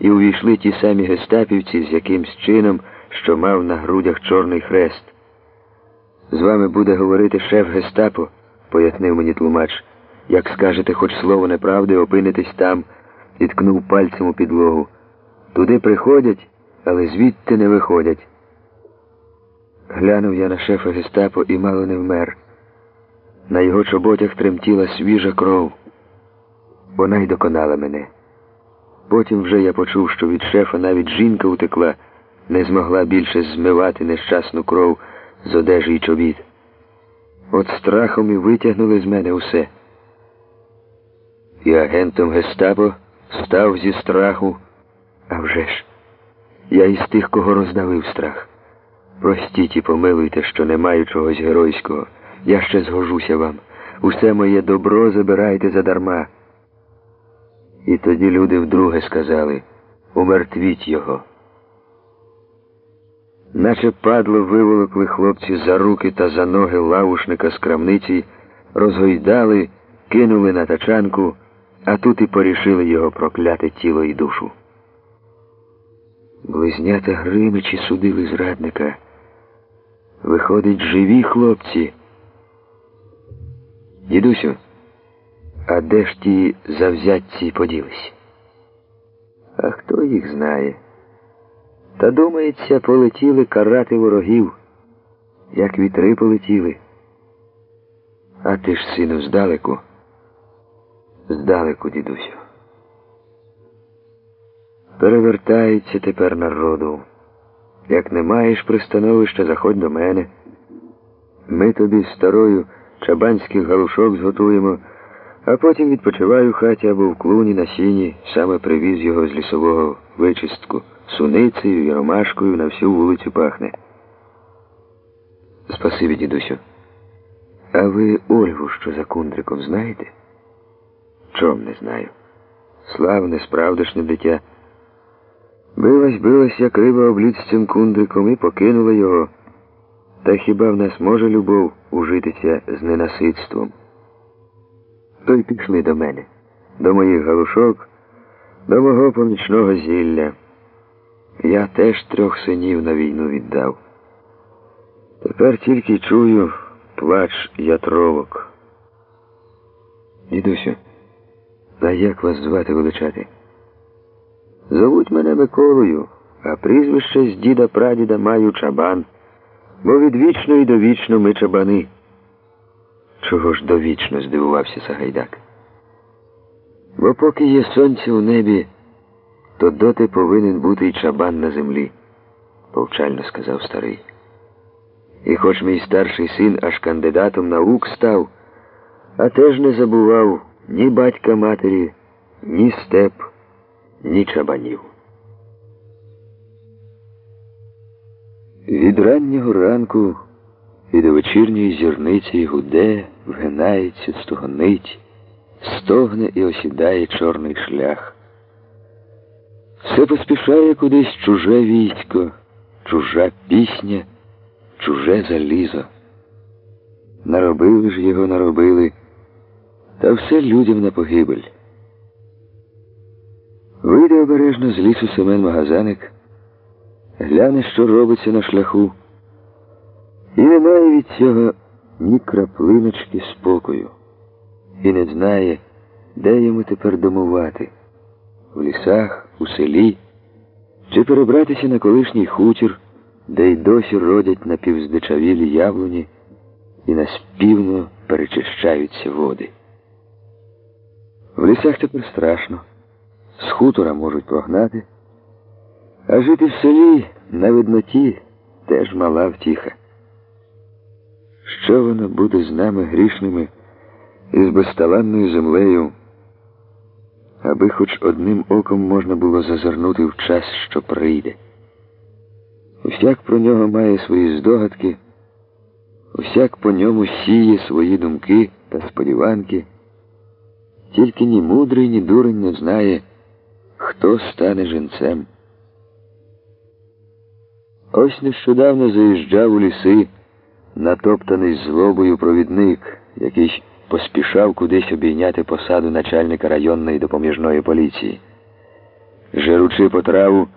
і увійшли ті самі гестапівці з якимсь чином, що мав на грудях чорний хрест. З вами буде говорити шеф гестапо, пояснив мені тлумач. Як скажете хоч слово неправди, опинитесь там, і ткнув пальцем у підлогу. Туди приходять, але звідти не виходять. Глянув я на шефа гестапо і мало не вмер. На його чоботях тремтіла свіжа кров. Вона й доконала мене. Потім вже я почув, що від шефа навіть жінка утекла, не змогла більше змивати нещасну кров з одежі й чобіт. От страхом і витягнули з мене усе. І агентом гестапо став зі страху, а вже ж, я із тих, кого роздавив страх. Простіть і помилуйте, що не маю чогось геройського. Я ще згожуся вам. Усе моє добро забирайте задарма. І тоді люди вдруге сказали умертвіть його. Наче падло виволокли хлопці за руки та за ноги лавушника з крамниці, розгойдали, кинули на тачанку, а тут і порішили його прокляте тіло і душу. Близнята Гримичі судили зрадника. Виходить, живі хлопці. Дідусю, а де ж ті завзятці поділись? А хто їх знає? Та, думається, полетіли карати ворогів, як вітри полетіли. А ти ж, сину, здалеку, здалеку, дідусю. Перевертається тепер народу. Як не маєш пристановища, заходь до мене. Ми тобі старою чабанських галушок зготуємо, а потім відпочиваю в хаті або в клуні на сіні, саме привіз його з лісового вичистку, суницею і ромашкою на всю вулицю пахне. Спасибі, дідусю. А ви Ольгу, що за кундриком, знаєте? Чом не знаю. Славне, справдешне дитя. Билась, билась, як риба облід з цим кундриком і покинула його. Та хіба в нас може любов ужитися з ненасидством? То й пішли до мене, до моїх галушок, до мого помічного зілля. Я теж трьох синів на війну віддав. Тепер тільки чую плач ятровок. Дідусю, а як вас звати величати? Зовуть мене Миколою, а прізвище з діда прадіда маю чабан, бо від відвічно і довічно ми чабани. Чого ж довічно? здивувався Сагайдак. Бо поки є сонце у небі, то доти повинен бути й чабан на землі, повчально сказав старий. І хоч мій старший син аж кандидатом наук став, а теж не забував ні батька матері, ні степ ні чабанів. Від раннього ранку до вечірньої зірниці гуде, вгинається, стогонить, стогне і осідає чорний шлях. Все поспішає кудись чуже військо, чужа пісня, чуже залізо. Наробили ж його наробили, та все людям на погибель. Вийде обережно з лісу Семен Магазаник, гляне, що робиться на шляху, і немає від цього ні краплиночки спокою, і не знає, де йому тепер домувати в лісах, у селі, чи перебратися на колишній хутір, де й досі родять напівздичавілі яблуні і наспівно перечищаються води. В лісах тепер страшно з хутора можуть прогнати, а жити в селі на видноті теж мала втіха. Що воно буде з нами грішними і з безталанною землею, аби хоч одним оком можна було зазирнути в час, що прийде. Усяк про нього має свої здогадки, усяк по ньому сіє свої думки та сподіванки, тільки ні мудрий, ні дурень не знає. Хто стане женцем? Ось нещодавно заїжджав у ліси, натоптаний злобою провідник, який поспішав кудись обійняти посаду начальника районної допоміжної поліції. Жеручи потраву,